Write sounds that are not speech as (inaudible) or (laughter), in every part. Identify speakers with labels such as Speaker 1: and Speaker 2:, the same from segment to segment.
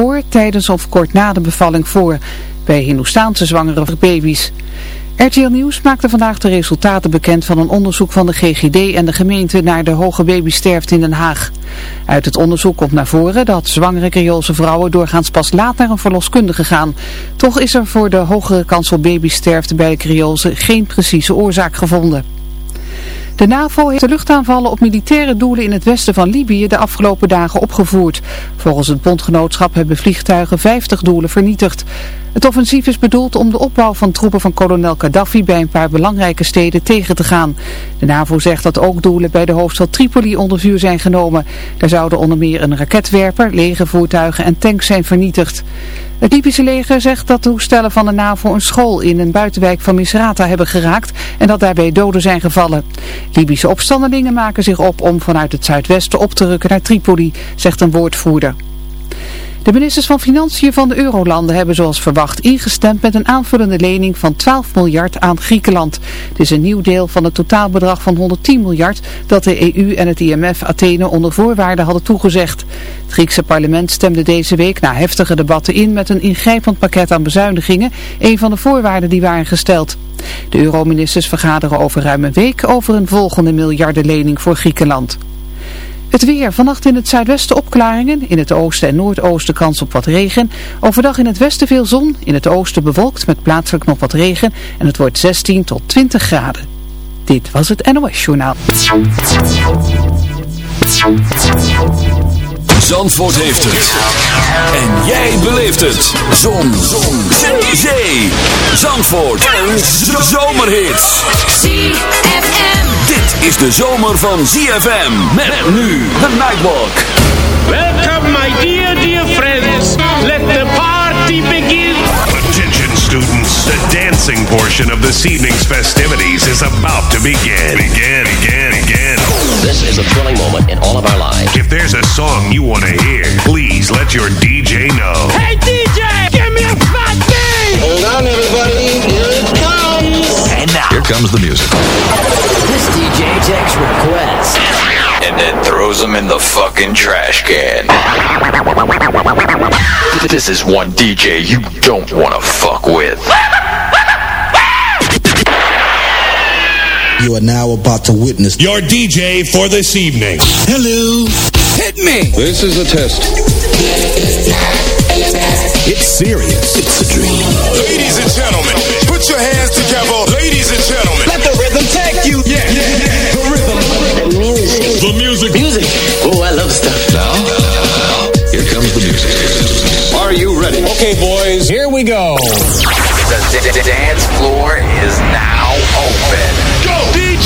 Speaker 1: voor, tijdens of kort na de bevalling voor bij Hindoestaanse zwangere baby's. RTL Nieuws maakte vandaag de resultaten bekend van een onderzoek van de GGD en de gemeente naar de hoge babysterfte in Den Haag. Uit het onderzoek komt naar voren dat zwangere Creoolse vrouwen doorgaans pas laat naar een verloskundige gaan. Toch is er voor de hogere kans op babysterfte bij de geen precieze oorzaak gevonden. De NAVO heeft de luchtaanvallen op militaire doelen in het westen van Libië de afgelopen dagen opgevoerd. Volgens het bondgenootschap hebben vliegtuigen 50 doelen vernietigd. Het offensief is bedoeld om de opbouw van troepen van kolonel Gaddafi bij een paar belangrijke steden tegen te gaan. De NAVO zegt dat ook doelen bij de hoofdstad Tripoli onder vuur zijn genomen. Daar zouden onder meer een raketwerper, legervoertuigen en tanks zijn vernietigd. Het Libische leger zegt dat de toestellen van de NAVO een school in een buitenwijk van Misrata hebben geraakt en dat daarbij doden zijn gevallen. Libische opstandelingen maken zich op om vanuit het zuidwesten op te rukken naar Tripoli, zegt een woordvoerder. De ministers van Financiën van de Eurolanden hebben zoals verwacht ingestemd met een aanvullende lening van 12 miljard aan Griekenland. Dit is een nieuw deel van het totaalbedrag van 110 miljard dat de EU en het IMF Athene onder voorwaarden hadden toegezegd. Het Griekse parlement stemde deze week na heftige debatten in met een ingrijpend pakket aan bezuinigingen, een van de voorwaarden die waren gesteld. De euroministers vergaderen over ruim een week over een volgende miljardenlening voor Griekenland. Het weer. Vannacht in het zuidwesten opklaringen. In het oosten en noordoosten kans op wat regen. Overdag in het westen veel zon. In het oosten bewolkt met plaatselijk nog wat regen. En het wordt 16 tot 20 graden. Dit was het NOS Journaal.
Speaker 2: Zandvoort heeft het. En jij beleeft het. Zon. zon. Zee. Zandvoort. Een zomerhit.
Speaker 3: ZFM.
Speaker 2: Dit is de zomer van ZFM. Met nu de Nightwalk.
Speaker 4: Welcome, my dear, dear friends. Let the party begin.
Speaker 5: Attention students, the dancing portion of this evening's festivities is about to begin. Begin, begin, begin.
Speaker 6: This is a thrilling moment in all of our lives.
Speaker 5: If there's a song you want to hear, please let your DJ know.
Speaker 4: Hey, DJ, give me a fat beat.
Speaker 7: Hold on, everybody. Here it comes.
Speaker 2: And now. Here comes the music.
Speaker 6: This DJ takes requests.
Speaker 8: and then throws them in the fucking trash can. This is one DJ you don't want to fuck with.
Speaker 9: You are now about to witness
Speaker 5: Your DJ for this evening.
Speaker 9: Hello.
Speaker 2: Hit me.
Speaker 10: This is a test.
Speaker 9: It's serious. It's a dream.
Speaker 11: Ladies and gentlemen, put your hands together. Ladies and gentlemen.
Speaker 7: Let the rhythm take you.
Speaker 11: Yeah, yeah, yeah. The rhythm.
Speaker 6: The music.
Speaker 5: The music.
Speaker 6: Music. Oh, I love stuff.
Speaker 2: Now, here comes the music.
Speaker 10: Are you ready?
Speaker 7: Okay, boys, here we go.
Speaker 8: The d- d- dance floor is now open.
Speaker 11: Go, DJ.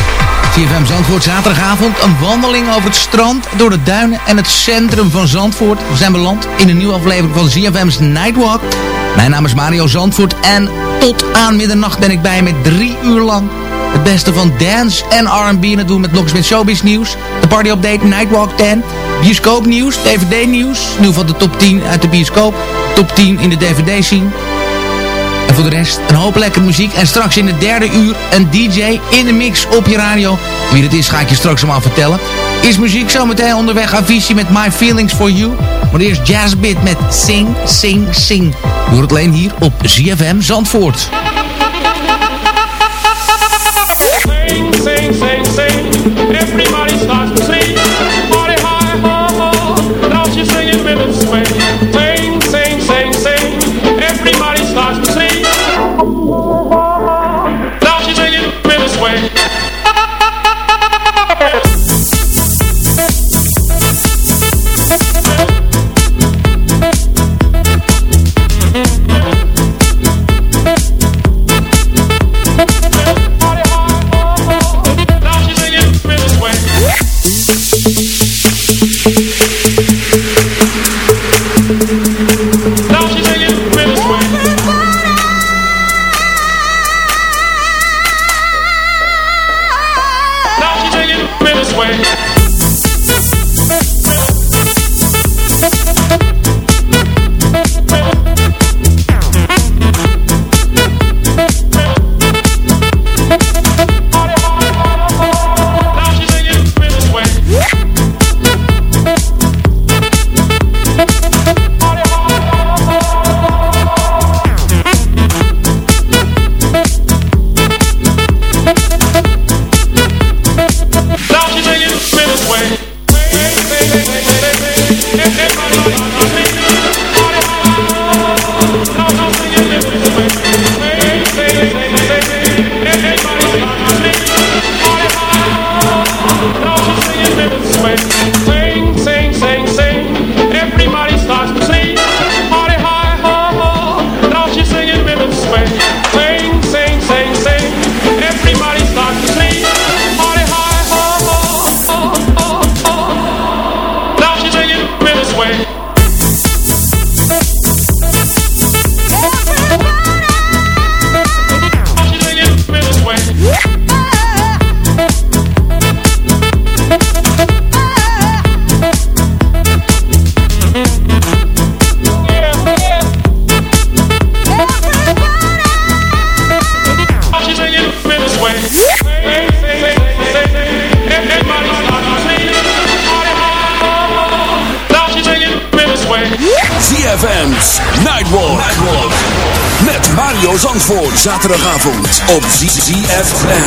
Speaker 12: CFM Zandvoort zaterdagavond. Een wandeling over het strand, door de duinen en het centrum van Zandvoort. We zijn beland in een nieuwe aflevering van ZFM's Nightwalk. Mijn naam is Mario Zandvoort en tot aan middernacht ben ik bij met drie uur lang... het beste van dance en R&B. En dat doen we met Locksmith Showbiz nieuws. De party update Nightwalk 10. Bioscoop nieuws, DVD nieuws. Nu van de top 10 uit de bioscoop. Top 10 in de DVD scene. En voor de rest een hoop lekkere muziek. En straks in de derde uur een DJ in de mix op je radio. Wie dat is ga ik je straks allemaal vertellen. Is muziek zometeen onderweg Avicii met My Feelings For You. Maar eerst Jazzbit met Sing, Sing, Sing. Doe het alleen hier op ZFM Zandvoort.
Speaker 9: ZFM.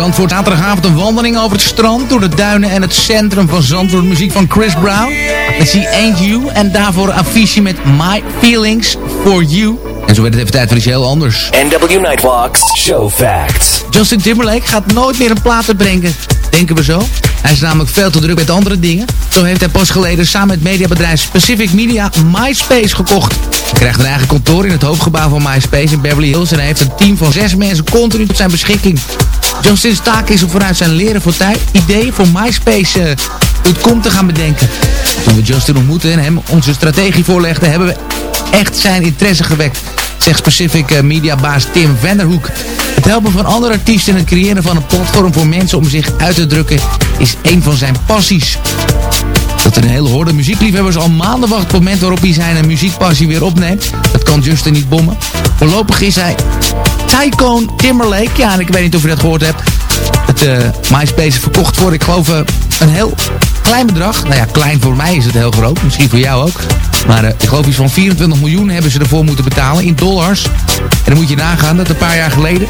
Speaker 12: Zandvoort, zaterdagavond een wandeling over het strand... door de duinen en het centrum van Zandvoort. Muziek van Chris Brown met The Ain't You. En daarvoor een affiche met My Feelings For You. En zo werd het even tijd voor iets heel anders.
Speaker 2: NW Nightwalks Show Facts.
Speaker 12: Justin Timberlake gaat nooit meer een plaat uitbrengen. Denken we zo. Hij is namelijk veel te druk met andere dingen. Zo heeft hij pas geleden samen met mediabedrijf Specific Media MySpace gekocht. Hij krijgt een eigen kantoor in het hoofdgebouw van MySpace in Beverly Hills... en hij heeft een team van zes mensen continu tot zijn beschikking. Justin's taak is om vanuit zijn leren voor tijd ideeën voor MySpace.com uh, te gaan bedenken. Toen we Justin ontmoetten en hem onze strategie voorlegden... hebben we echt zijn interesse gewekt zegt Specific uh, Media baas Tim Vanderhoek. Het helpen van andere artiesten en het creëren van een platform voor mensen om zich uit te drukken is een van zijn passies. Dat er een hele horde muziekliefhebbers al maanden wachten op het moment waarop hij zijn muziekpassie weer opneemt. Dat kan Justin niet bommen. Voorlopig is hij Tycoon Timberlake. Ja, en ik weet niet of je dat gehoord hebt. Het uh, MySpace verkocht voor, ik geloof, uh, een heel klein bedrag. Nou ja, klein voor mij is het heel groot. Misschien voor jou ook. Maar uh, ik geloof iets van 24 miljoen hebben ze ervoor moeten betalen in dollars. En dan moet je nagaan dat een paar jaar geleden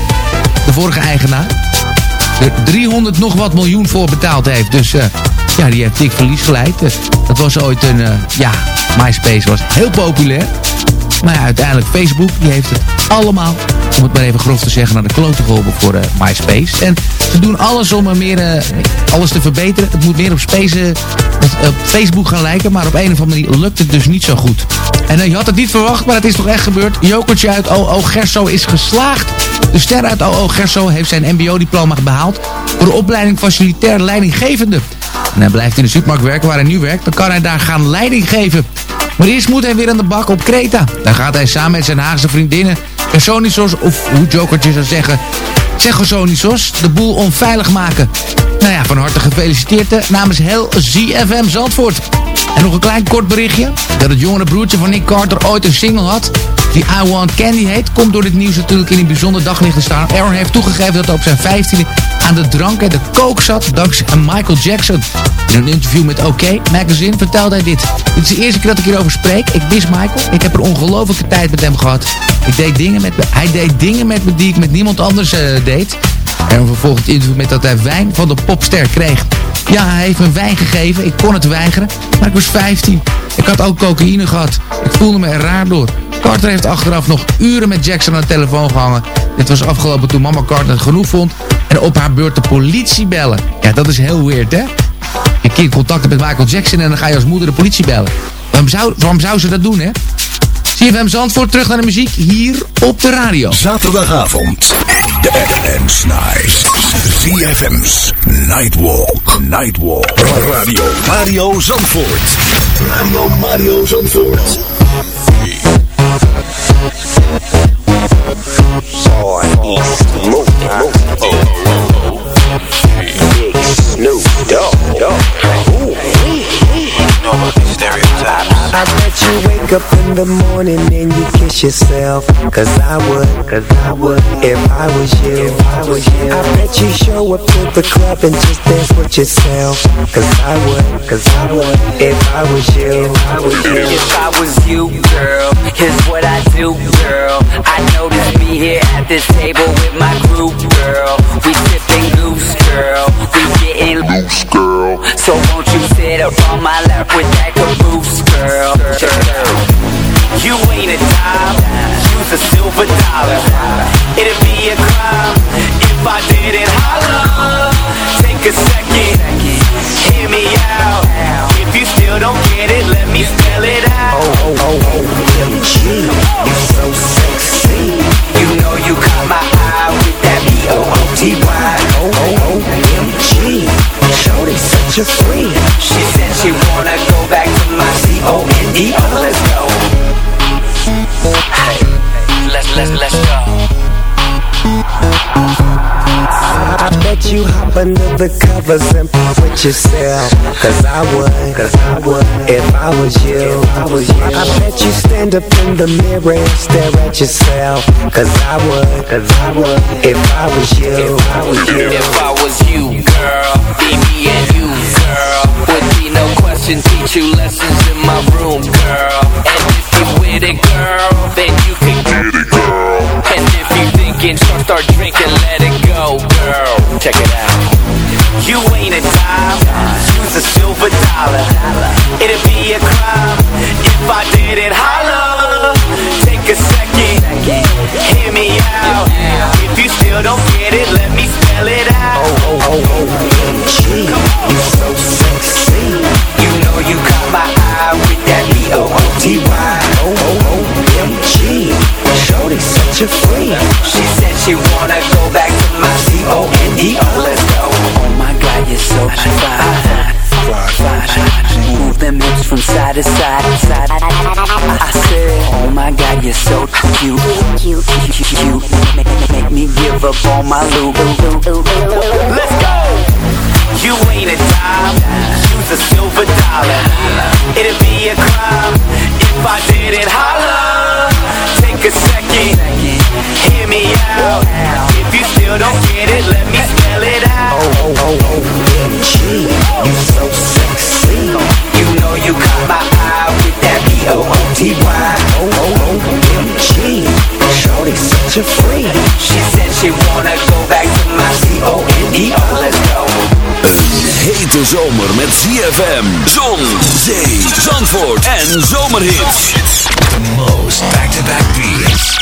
Speaker 12: de vorige eigenaar er 300 nog wat miljoen voor betaald heeft. Dus ja, die heeft dik verlies geleid. Uh, dat was ooit een, ja, MySpace was heel populair. Maar ja, uiteindelijk Facebook, die heeft het allemaal, om het maar even grof te zeggen, naar de klote geholpen voor uh, MySpace. En ze doen alles om er meer, uh, alles te verbeteren. Het moet meer op, space, uh, op Facebook gaan lijken, maar op een of andere manier lukt het dus niet zo goed. En je had het niet verwacht, maar het is toch echt gebeurd. Jokertje uit OO Gerso is geslaagd. De ster uit OO Gerso heeft zijn mbo-diploma behaald voor de opleiding facilitair leidinggevende. En hij blijft in de supermarkt werken waar hij nu werkt, dan kan hij daar gaan leiding geven. Maar eerst moet hij weer aan de bak op Kreta. Daar gaat hij samen met zijn Haagse vriendinnen Gersonisos, of hoe Jokertje zou zeggen, Zegosonisos, de boel onveilig maken. Nou ja, van harte gefeliciteerd namens heel ZFM Zandvoort. En nog een klein kort berichtje. Dat het jongere broertje van Nick Carter ooit een single had. Die I Want Candy heet. Komt door dit nieuws natuurlijk in een bijzonder daglicht te staan. Aaron heeft toegegeven dat hij op zijn 15e aan de drank en de kook zat. Dankzij Michael Jackson. In een interview met OK Magazine vertelde hij dit. Dit is de eerste keer dat ik hierover spreek. Ik mis Michael. Ik heb een ongelofelijke tijd met hem gehad. Ik deed dingen met me. Hij deed dingen met me die ik met niemand anders uh, deed. En vervolgens interview met dat hij wijn van de popster kreeg. Ja, hij heeft me wijn gegeven. Ik kon het weigeren. Maar ik was 15. Ik had ook cocaïne gehad. Ik voelde me er raar door. Carter heeft achteraf nog uren met Jackson aan de telefoon gehangen. Dit was afgelopen toen mama Carter het genoeg vond. En op haar beurt de politie bellen. Ja, dat is heel weird, hè? Je kind contact met Michael Jackson en dan ga je als moeder de politie bellen. Waarom zou, waarom zou ze dat doen, hè? CFM Zandvoort, terug naar de muziek, hier op de radio.
Speaker 2: Zaterdagavond, Dance Night. CFM's Nightwalk. Nightwalk. Radio Mario Zandvoort. Radio Mario Zandvoort.
Speaker 13: Boy, East Snoop Big Snoop Dogg. Dogg.
Speaker 14: I bet you wake up in the morning and you kiss yourself. Cause I would, cause I would, if I was you, if I was you. I bet you show up to the club and just dance with yourself. Cause I would, cause I would, if I was you, if I was you.
Speaker 8: If I was you, girl, here's what I do, girl. I know notice me here at this table with my group, girl. We sipping goose, girl. We getting loose, girl. So won't you sit up on my lap with that caboose, girl? You ain't a dime, you's a silver dollar. It'd be a crime if I didn't holler. Take a second, hear me out. If you still don't get it, let me spell it out.
Speaker 14: Oh, oh, oh, you so sexy.
Speaker 8: You know you caught my eye with that B-O-O-T-Y.
Speaker 14: Oh, oh, oh, such a freak.
Speaker 8: She said she wanna Let's go. Hey, let's, let's, let's go.
Speaker 14: I bet you hop under the covers and with yourself. Cause I would, cause I would, if I was you. I, was you. I bet you stand up in the mirror and stare at yourself. Cause I would, cause I would, if I was you. If I was you.
Speaker 8: If I was you, girl, be me and you, girl. Would be no question, teach you lessons in my room, girl. And if you with it, girl, then you can get it, girl. And if you thinking, start, start drinking, let it go, girl.
Speaker 15: Check it out. You ain't a dime, use a silver dollar. It'd be a crime if I didn't holler. Take a second, hear me out. If you still don't get it, let me spell it out. Oh, oh, oh, OMG, you a freak. She said she wanna go back to my C-O-N-D-O. Let's go. Oh my God, you're so fly. Move them hips from side to side, side. I said, Oh my God, you're so cute, cute, cute, cute. Make, make, me give up on my loot. Let's go. You ain't a dime, use a silver dollar. It'd be a crime if I didn't holler. Take a second, hear me out. If you still don't get it, let me spell it out. Oh, oh, oh, OMG, you so sexy. You know you caught my eye with that B-O-O-T-Y. Oh, oh, OMG, shorty's such a freak. She said she wanna go back to my C-O-N-D-O. Let's go.
Speaker 16: Een hete zomer met ZFM, zon, zee, zandvoort en zomerhits.
Speaker 2: Most back-to-back beats.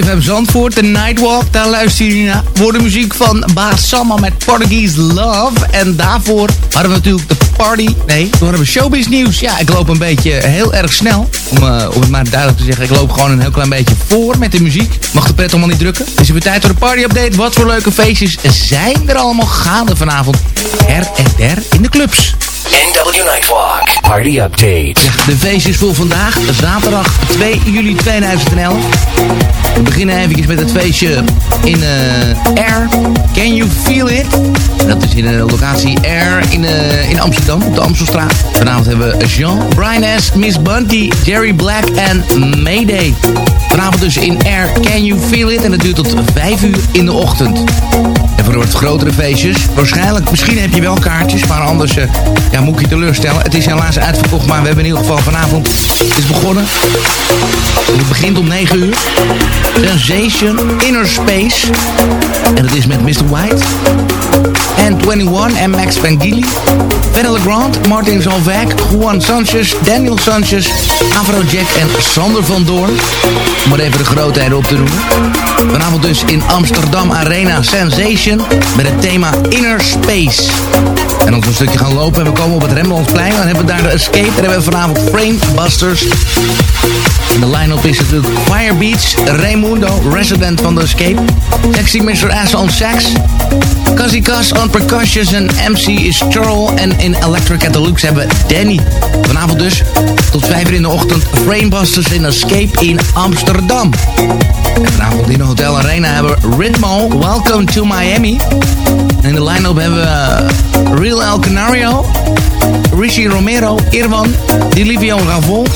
Speaker 12: CFM Zandvoort, de Nightwalk. Daar luister je naar. Voor muziek van Baas Samma met Portuguese Love. En daarvoor hadden we natuurlijk de party. Nee, toen hadden we showbiz nieuws. Ja, ik loop een beetje heel erg snel. Om, uh, om het maar duidelijk te zeggen. Ik loop gewoon een heel klein beetje voor met de muziek. Mag de pret allemaal niet drukken. Het weer tijd voor de party update. Wat voor leuke feestjes zijn er allemaal gaande vanavond. Her en der in de clubs.
Speaker 2: NW Nightwalk Party Update.
Speaker 12: De feestjes voor vandaag, zaterdag 2 juli 2011. We beginnen even met het feestje in uh, Air. Can you feel it? Dat is in de locatie Air in, uh, in Amsterdam, op de Amstelstraat. Vanavond hebben we Jean, Brian S., Miss Bunty, Jerry Black en Mayday. Vanavond dus in Air Can You Feel It? En dat duurt tot 5 uur in de ochtend. En voor grotere feestjes, waarschijnlijk, misschien heb je wel kaartjes, maar anders uh, ja, moet ik je teleurstellen. Het is helaas uitverkocht, maar we hebben in ieder geval vanavond het is begonnen. Het begint om 9 uur. Sensation Inner Space. En dat is met Mr. White. En 21 en Max Pangili. Vanilla Grant, Martin Zalvac, Juan Sanchez, Daniel Sanchez, Afrojack en Sander van Doorn. Om maar even de grootheden op te noemen. Vanavond dus in Amsterdam Arena Sensation met het thema Inner Space. En we een stukje gaan lopen en we komen op het Rembrandtsplein, dan hebben we daar de Escape. En hebben we vanavond Framebusters. En de line-up is natuurlijk Firebeats, Raimundo, resident van de Escape. Sexy Mr. Ass on Sax. Cuzzy Cuz on Percussions en MC is Charles. En in Electric at the Lux hebben we Danny. Vanavond dus tot 5 uur in de ochtend Framebusters in Escape in Amsterdam. En vanavond in de Hotel Arena hebben we Ritmo, Welcome to Miami. In de line-up hebben we Real El Canario, Rishi Romero, Irwan, Dilivio Ravol,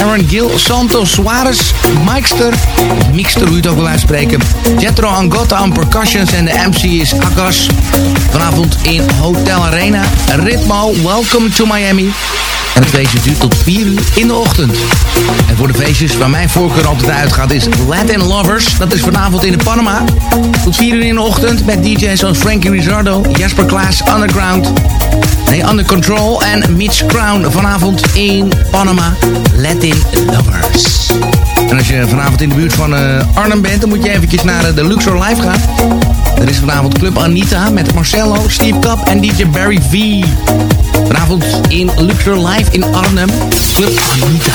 Speaker 12: Aaron Gill, Santos Suarez, Mikester, Mixter hoe je het ook wil uitspreken, Jetro Angotta on percussions en de MC is Akas. Vanavond in Hotel Arena, Ritmo, Welcome to Miami. En het feestje duurt tot 4 uur in de ochtend. En voor de feestjes waar mijn voorkeur altijd uitgaat is Latin Lovers. Dat is vanavond in de Panama. Tot 4 uur in de ochtend met DJ's zoals Frankie Rizzardo, Jasper Klaas, Underground. Nee, Under Control en Mitch Crown. Vanavond in Panama. Latin Lovers. En als je vanavond in de buurt van uh, Arnhem bent, dan moet je eventjes naar uh, de Luxor Live gaan. Er is vanavond Club Anita met Marcello, Steve Kapp en DJ Barry V. Vanavond in Luxor Live in Arnhem. Club Anita.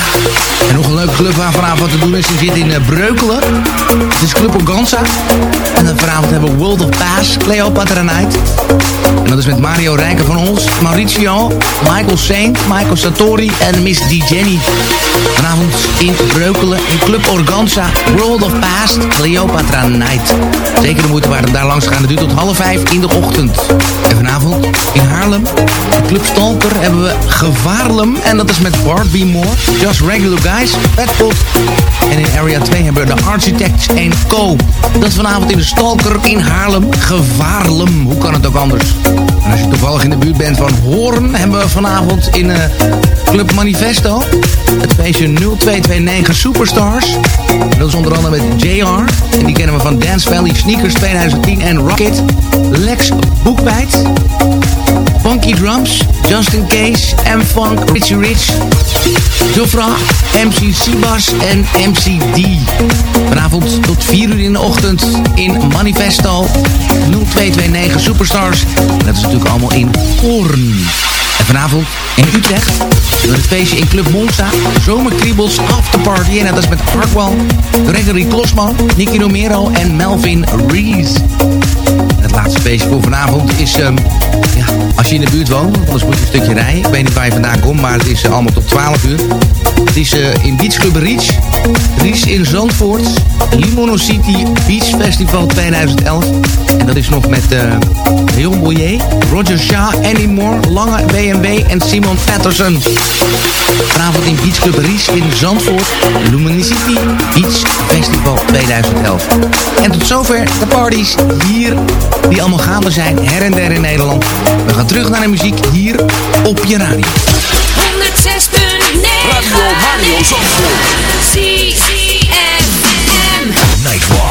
Speaker 12: En nog een leuke club waar vanavond te doen is. Die zit in uh, Breukelen. Het is Club Organza. En dan vanavond hebben we World of Pass, Cleopatra Night. En dat is met Mario Rijken van ons, Mauricio, Michael Saint, Michael Satori en Miss D. Jenny. Vanavond in Breukelen in Club Organza, World of Past, Cleopatra Night. Zeker de moeite waard daar langs gaan. Het duurt tot half vijf in de ochtend. En vanavond in Haarlem, Club Stalker, hebben we Gevaarlem. En dat is met Bart B. Moore, Just Regular Guys, Petpot. En in Area 2 hebben we de Architects Co. Dat is vanavond in de Stalker in Haarlem. Gevaarlem, hoe kan het ook anders? En als je toevallig in de buurt bent van Hoorn, hebben we vanavond in uh, Club Manifesto het feestje 0229 Superstars. Dat is onder andere met JR. En die kennen we van Dance Valley Sneakers 2010 en Rocket. Lex Boekwijd. Funky Drums, Justin Case, M-Funk, Richie Rich, Jofra, MC Sibas en MCD. Vanavond tot 4 uur in de ochtend in Manifesto 0229 Superstars. Dat is natuurlijk allemaal in Hoorn. En vanavond in Utrecht door het feestje in Club Monza. Zomerkriebels Afterparty. En dat is met Hartwell, Gregory Klosman, Nicky Romero en Melvin Rees. Het laatste feestje voor vanavond is... Um, ja, als je in de buurt woont, anders moet je een stukje rijden. Ik weet niet waar je vandaan komt, maar het is uh, allemaal tot 12 uur. Het is uh, in Beach Club Reach. Ries in Zandvoort. Limono City Beach Festival 2011. En dat is nog met uh, Leon Boyer, Roger Shaw, Annie Moore, Lange BMW en Simon Patterson. Vanavond in Beach Club Ries in Zandvoort. Luminicity Beach Festival 2011. En tot zover de parties hier die allemaal gaande zijn her en der in Nederland. We gaan terug naar de muziek hier op je radio.
Speaker 3: 106.9
Speaker 2: Radio Mario Zandvoort.
Speaker 3: CFM
Speaker 2: Nightwalk.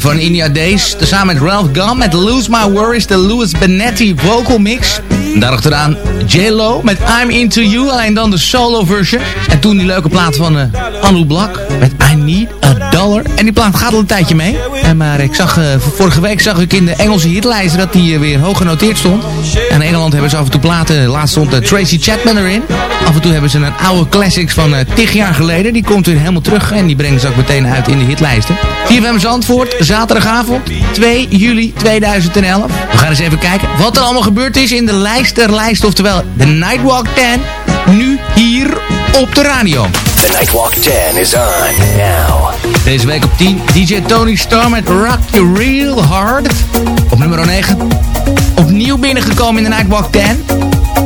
Speaker 12: van India Days. Tezamen met Ralph Gum met Lose My Worries, de Louis Benetti vocal mix. Daarachteraan J-Lo met I'm Into You, alleen dan de solo version. En toen die leuke plaat van uh, Anu Blak met I Need a Dollar. En die plaat gaat al een tijdje mee. En maar ik zag, uh, vorige week zag ik in de Engelse hitlijsten dat die uh, weer hoog genoteerd stond. En in Engeland hebben ze af en toe platen, laatst stond Tracy Chapman erin. Af en toe hebben ze een oude classics van tig jaar geleden. Die komt weer helemaal terug en die brengen ze ook meteen uit in de hitlijsten. 4FM Zandvoort, zaterdagavond, 2 juli 2011. We gaan eens even kijken wat er allemaal gebeurd is in de lijst der lijst. Oftewel de Nightwalk 10, nu hier op de radio.
Speaker 2: The Nightwalk 10 is on now.
Speaker 12: Deze week op 10, DJ Tony Starr met Rock You Real Hard. Op nummer 9, opnieuw binnengekomen in de Nightwalk 10.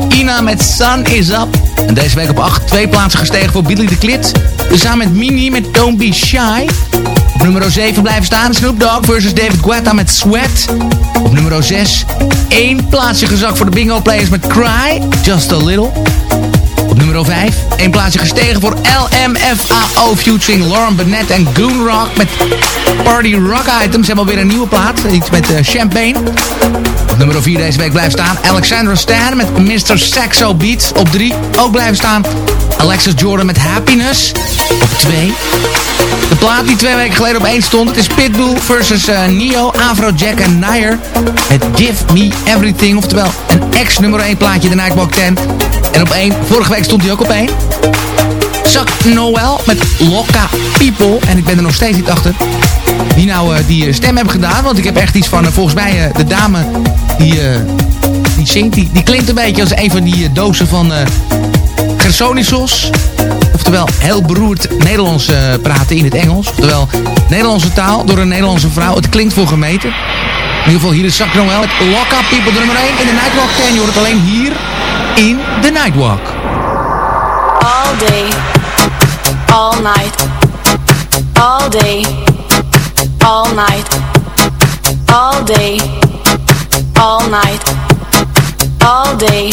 Speaker 12: Ina met Sun Is Up. En deze week op 8, twee plaatsen gestegen voor Billy de Klit. Samen met Mini met Don't Be Shy. Op nummer 7 blijven staan Snoop Dogg versus David Guetta met Sweat. Op nummer 6 één plaatsje gezakt voor de Bingo Players met Cry, Just a Little. Op nummer 5 één plaatsje gestegen voor LMFAO featuring Lauren Bennett en Goon Rock met Party Rock Items. Hebben alweer een nieuwe plaat, iets met uh, Champagne. Op nummer 4 deze week blijft staan Alexandra Stan met Mr. Saxo Beats. Op 3 ook blijven staan Alexis Jordan met Happiness. Op 2 de plaat die twee weken geleden op 1 stond. Het is Pitbull versus uh, Neo, Afrojack en Nair. Het Give Me Everything. Oftewel een ex-nummer 1 plaatje, de Nightwalk 10. En op 1, vorige week stond hij ook op 1. Zak Noel met Loca People. En ik ben er nog steeds niet achter wie nou uh, die stem hebben gedaan. Want ik heb echt iets van, volgens mij de dame die, die zingt. Die, die klinkt een beetje als een van die dozen van Gersonisos. Oftewel heel beroerd Nederlands uh, praten in het Engels. Oftewel Nederlandse taal door een Nederlandse vrouw. Het klinkt voor gemeten. In ieder geval hier is Zak Noel. Lock Up People nummer 1 in de Nightwalk 10. Je hoort het alleen hier in de Nightwalk.
Speaker 17: All day, all night, all day, all night, all day, all night, all day,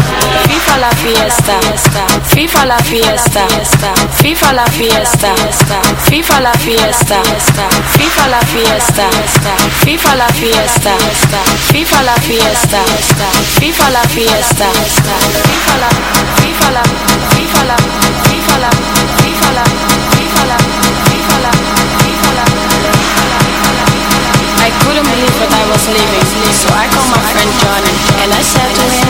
Speaker 17: FIFA la fiesta, FIFA la fiesta, FIFA la fiesta, FIFA la fiesta, FIFA la fiesta, FIFA la fiesta, FIFA la fiesta, FIFA la fiesta, FIFA la, FIFA la, FIFA la, FIFA la, FIFA la, FIFA la, FIFA la, FIFA la. I couldn't believe that I was leaving, so I called my friend Johnny and I said to him,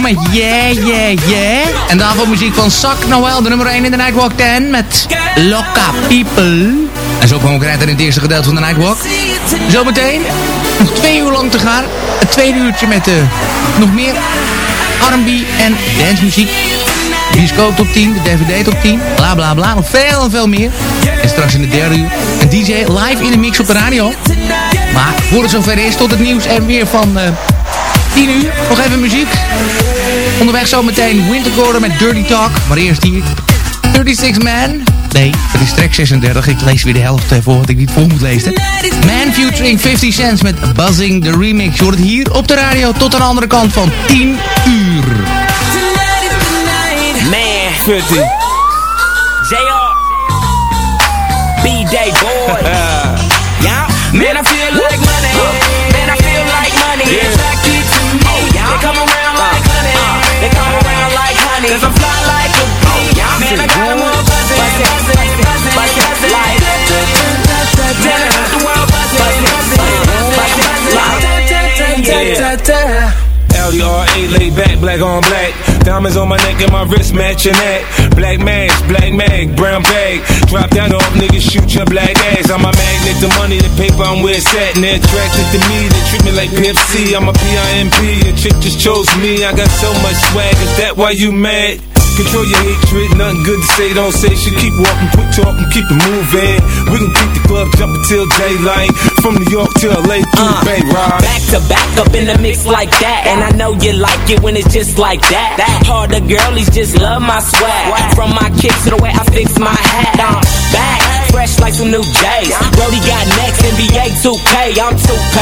Speaker 12: Met Yeah, Yeah, Yeah. En daarvoor muziek van Sak Noel, de nummer 1 in de Nightwalk 10 met Loca People. En zo kwam ik eruit in het eerste gedeelte van de Nightwalk. Zometeen nog twee uur lang te gaan. Het tweede uurtje met uh, nog meer R&B en dancemuziek. Bioscoop top 10, de DVD top 10, bla bla bla. Nog veel en veel meer. En straks in de derde uur een DJ live in de mix op de radio. Maar voor het zover is, tot het nieuws en weer van uh, 10 uur. Nog even muziek. Onderweg zometeen Wintercorder met Dirty Talk. Maar eerst hier 36 Man. Nee, het is track 36. Ik lees weer de helft voor wat ik niet vol moet lezen. Man featuring 50 Cents met Buzzing the Remix. Je hoort het hier op de radio tot aan de andere kant van 10 uur.
Speaker 15: Man 50. JR. B-Day boy. (laughs) yeah. Man, I feel like money. Honey. Cause I'm fly like a bee. Yeah. Man, I got them all buzzing. Buzzing, buzzing, buzzing. Like, tell the world buzzing. Buzzing, buzzing. Like.
Speaker 18: L-D-R-A, laid back, black on black. Diamonds on my neck and my wrist matching that. Black mask, black mag, brown bag. Drop down off niggas, shoot your black ass. I'm a magnet, the money, the paper, I'm where it's at. And they're attracted to me, they treat me like PFC. I'm a PIMP, a chick just chose me. I got so much swag, is that why you mad? Control your hatred, nothing good to say, don't say shit. Keep walking, quit talking, keep it moving. We can keep the club jumping till daylight. From New York to LA to uh, Bay Rock.
Speaker 15: Back to back up in the mix like that. And I know you like it when it's just like that. that. Harder girlies just love my swag. From my kicks to the way I fix my hat. I'm back, fresh like some new J's. Brody got next, NBA 2K, I'm 2K.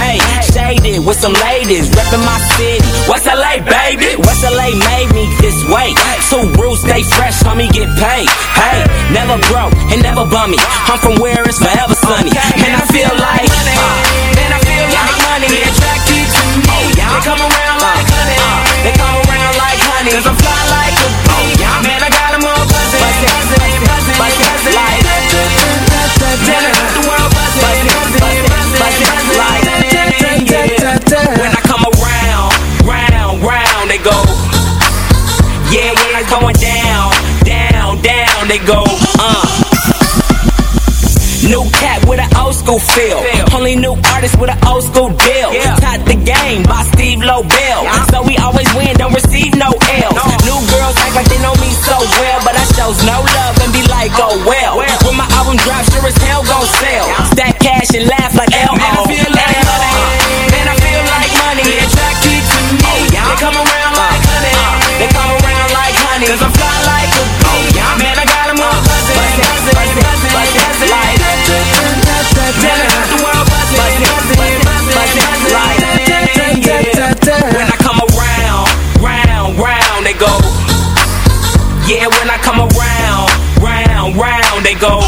Speaker 15: Shaded with some ladies, reppin' my city. West LA, baby? West LA made me this way. Two rules, stay fresh, homie, get paid. Hey, never broke and never bummy. I'm from where it's forever sunny. Man, I feel like, uh, man, I feel like money. They attracted to me. They come around like honey. They come around like honey. Cause I'm fly like school feel. Only new artists with an old school deal. Taught the game by Steve Lobel. So we always win, don't receive no L's. New girls act like they know me so well, but I shows no love and be like, oh well. When my album drops, sure as hell gon' sell. Stack cash and laugh like Elmo. Go.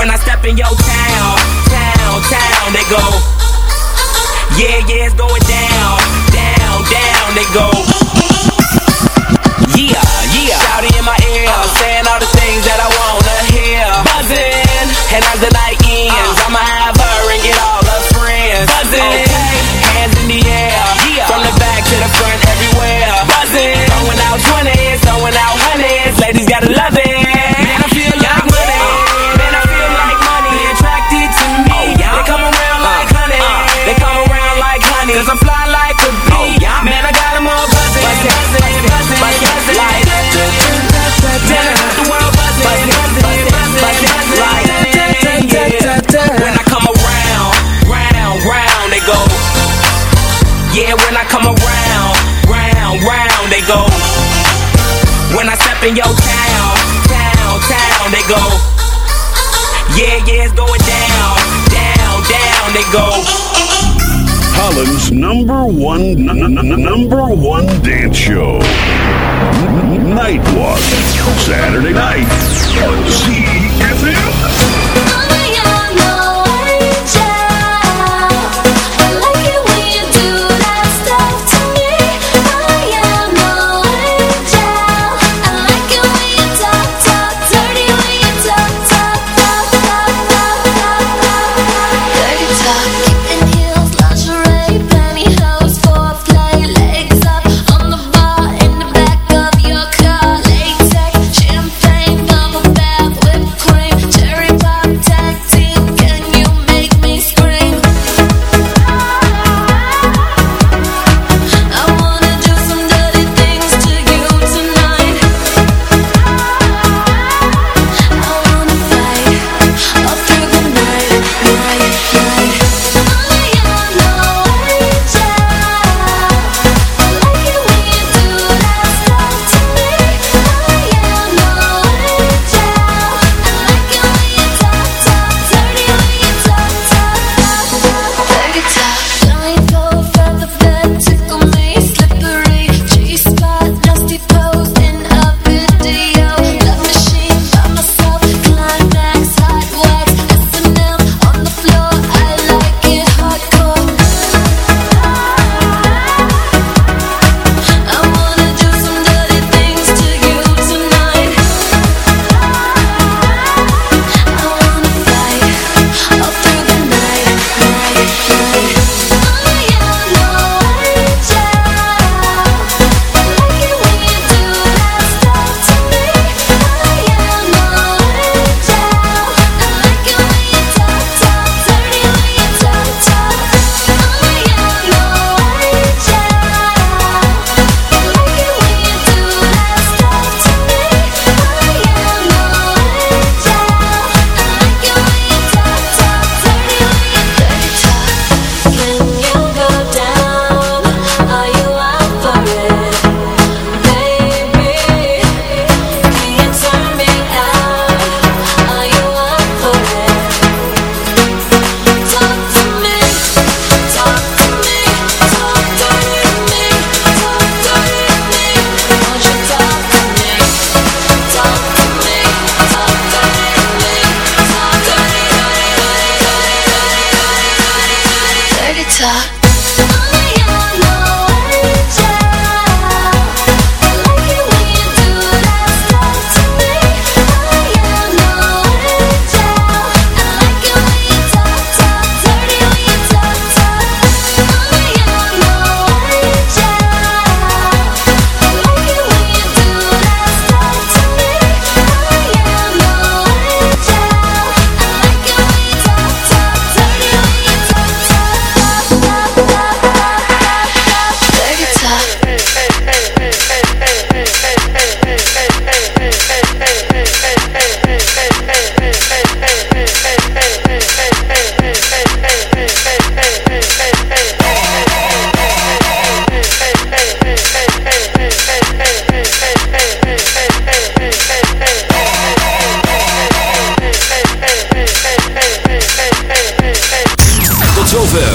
Speaker 15: When I step in your town, town, town, they go. Yeah, yeah, it's going down, down, down, they go. Yeah, yeah. Shouting in my ear, saying all the things that I wanna hear. Buzzing, and as the night ends, I'ma have in your town, town, town, they go. Yeah, yeah, it's going down, down, down, they go.
Speaker 5: Holland's number one, number one dance show. Nightwalk. Saturday night. CFM.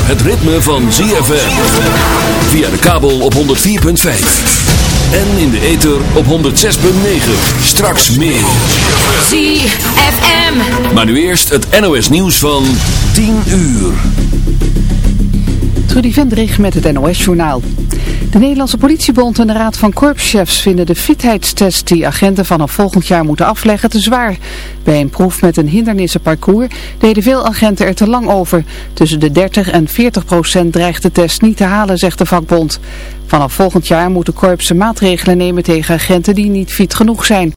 Speaker 16: Het ritme van ZFM. Via de kabel op 104.5. En in de ether op 106.9. Straks meer.
Speaker 19: ZFM.
Speaker 16: Maar nu eerst het NOS nieuws van 10 uur.
Speaker 1: Trudy Vendrig met het NOS-journaal. De Nederlandse politiebond en de Raad van Korpschefs vinden de fitheidstest die agenten vanaf volgend jaar moeten afleggen te zwaar. Bij een proef met een hindernissenparcours deden veel agenten er te lang over. Tussen de 30 en 40 procent dreigt de test niet te halen, zegt de vakbond. Vanaf volgend jaar moeten korpsen maatregelen nemen tegen agenten die niet fit genoeg zijn.